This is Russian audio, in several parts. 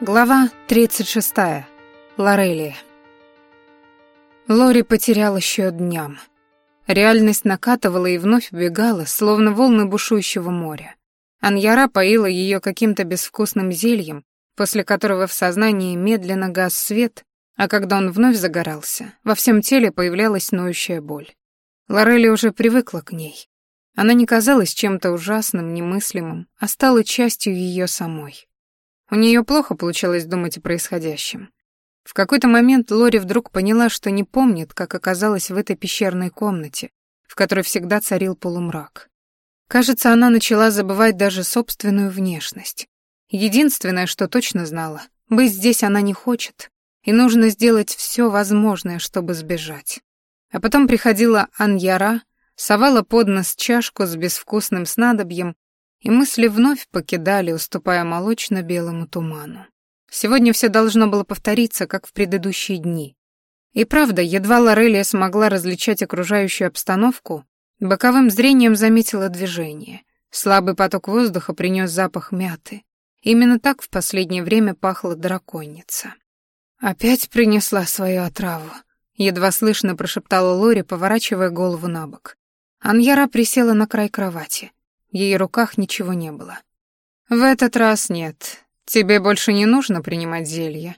Глава 36. Лорелия. Лори потеряла счет дням. Реальность накатывала и вновь убегала, словно волны бушующего моря. Аньяра поила ее каким-то безвкусным зельем, после которого в сознании медленно гас свет, а когда он вновь загорался, во всем теле появлялась ноющая боль. Лорелия уже привыкла к ней. Она не казалась чем-то ужасным, немыслимым, а стала частью ее самой. У нее плохо получалось думать о происходящем. В какой-то момент Лори вдруг поняла, что не помнит, как оказалась в этой пещерной комнате, в которой всегда царил полумрак. Кажется, она начала забывать даже собственную внешность. Единственное, что точно знала, быть здесь она не хочет, и нужно сделать все возможное, чтобы сбежать. А потом приходила Аньяра, совала под нос чашку с безвкусным снадобьем и мысли вновь покидали, уступая молочно-белому туману. Сегодня все должно было повториться, как в предыдущие дни. И правда, едва Лорелия смогла различать окружающую обстановку, боковым зрением заметила движение. Слабый поток воздуха принес запах мяты. Именно так в последнее время пахла драконица. «Опять принесла свою отраву», — едва слышно прошептала Лори, поворачивая голову на бок. Аньяра присела на край кровати. Ее руках ничего не было. «В этот раз нет. Тебе больше не нужно принимать зелье».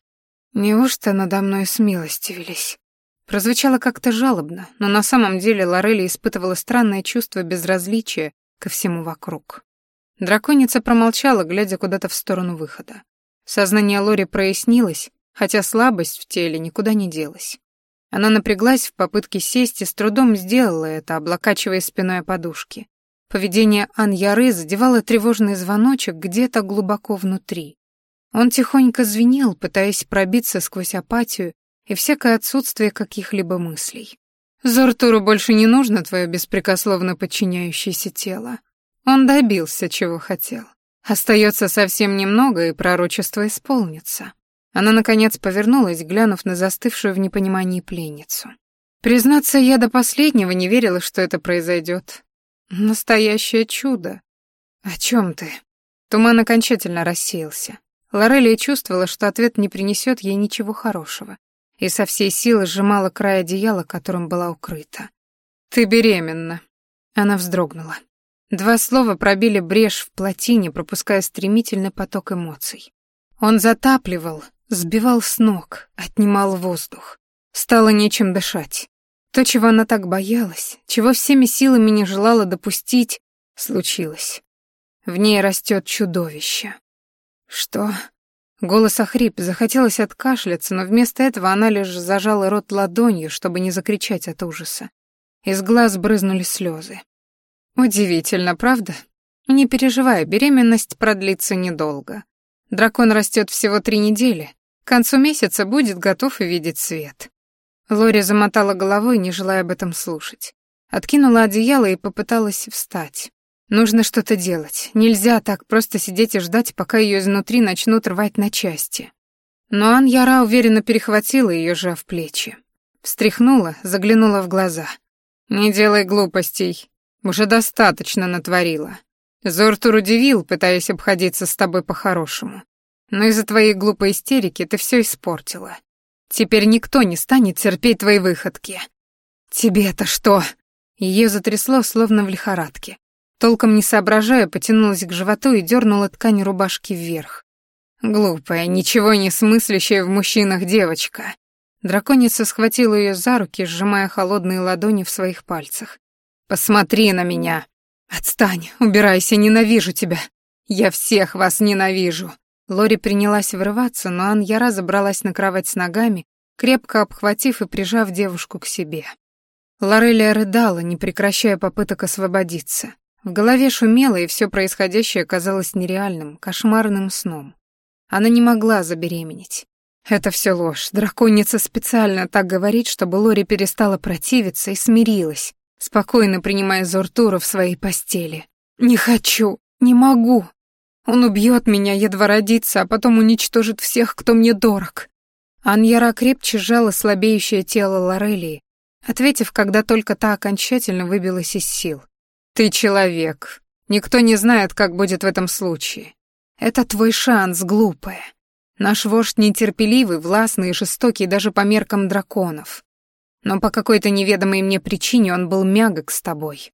«Неужто надо мной смилостивились?» Прозвучало как-то жалобно, но на самом деле Лорелли испытывала странное чувство безразличия ко всему вокруг. Драконица промолчала, глядя куда-то в сторону выхода. Сознание Лори прояснилось, хотя слабость в теле никуда не делась. Она напряглась в попытке сесть и с трудом сделала это, облокачивая спиной о подушки. Поведение Аньяры задевало тревожный звоночек где-то глубоко внутри. Он тихонько звенел, пытаясь пробиться сквозь апатию и всякое отсутствие каких-либо мыслей. «Зортуру больше не нужно твое беспрекословно подчиняющееся тело. Он добился, чего хотел. Остается совсем немного, и пророчество исполнится». Она, наконец, повернулась, глянув на застывшую в непонимании пленницу. Признаться, я до последнего не верила, что это произойдет. Настоящее чудо. О чем ты? Туман окончательно рассеялся. Лорелия чувствовала, что ответ не принесет ей ничего хорошего, и со всей силы сжимала край одеяла, которым была укрыта. «Ты беременна». Она вздрогнула. Два слова пробили брешь в плотине, пропуская стремительный поток эмоций. Он затапливал, сбивал с ног, отнимал воздух. Стало нечем дышать. То, чего она так боялась, чего всеми силами не желала допустить, случилось. В ней растет чудовище. Что? Голос охрип, захотелось откашляться, но вместо этого она лишь зажала рот ладонью, чтобы не закричать от ужаса. Из глаз брызнули слезы. Удивительно, правда? Не переживай, беременность продлится недолго. Дракон растет всего три недели. К концу месяца будет готов и видеть свет. Лори замотала головой, не желая об этом слушать. Откинула одеяло и попыталась встать. Нужно что-то делать. Нельзя так просто сидеть и ждать, пока ее изнутри начнут рвать на части. Но Ан-Яра уверенно перехватила ее, сжав плечи. Встряхнула, заглянула в глаза. «Не делай глупостей. Уже достаточно натворила. Зортур удивил, пытаясь обходиться с тобой по-хорошему. Но из-за твоей глупой истерики ты все испортила. Теперь никто не станет терпеть твои выходки. Тебе-то что? Ее затрясло, словно в лихорадке. Толком не соображая, потянулась к животу и дернула ткань рубашки вверх. Глупая, ничего не смыслящая в мужчинах девочка. Драконица схватила ее за руки, сжимая холодные ладони в своих пальцах. «Посмотри на меня!» «Отстань, убирайся, ненавижу тебя!» «Я всех вас ненавижу!» Лори принялась вырываться, но Аньяра забралась на кровать с ногами, крепко обхватив и прижав девушку к себе. Лорелия рыдала, не прекращая попыток освободиться. В голове шумело, и все происходящее казалось нереальным, кошмарным сном. Она не могла забеременеть. Это все ложь. Драконица специально так говорит, чтобы Лори перестала противиться и смирилась, спокойно принимая Зортура в своей постели. «Не хочу, не могу, он убьет меня, едва родится, а потом уничтожит всех, кто мне дорог. Аньяра крепче сжала слабеющее тело Лорелии, ответив, когда только та окончательно выбилась из сил. «Ты человек. Никто не знает, как будет в этом случае. Это твой шанс, глупая. Наш вождь нетерпеливый, властный и жестокий даже по меркам драконов. Но по какой-то неведомой мне причине он был мягок с тобой.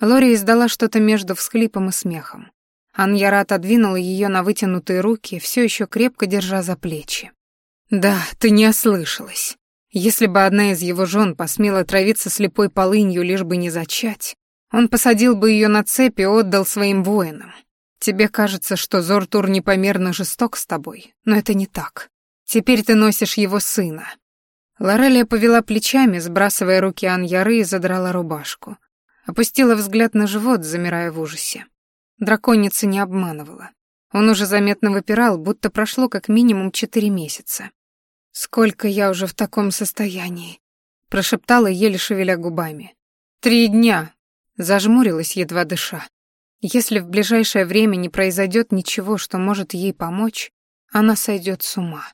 Лори издала что-то между всхлипом и смехом. Аньяра отодвинула ее на вытянутые руки, все еще крепко держа за плечи. «Да, ты не ослышалась. Если бы одна из его жен посмела травиться слепой полынью, лишь бы не зачать, он посадил бы ее на цепи и отдал своим воинам. Тебе кажется, что Зортур непомерно жесток с тобой, но это не так. Теперь ты носишь его сына». Лорелия повела плечами, сбрасывая руки Аньяры и задрала рубашку. Опустила взгляд на живот, замирая в ужасе. Драконица не обманывала. Он уже заметно выпирал, будто прошло как минимум четыре месяца. «Сколько я уже в таком состоянии?» — прошептала, еле шевеля губами. «Три дня!» — зажмурилась, едва дыша. Если в ближайшее время не произойдет ничего, что может ей помочь, она сойдет с ума.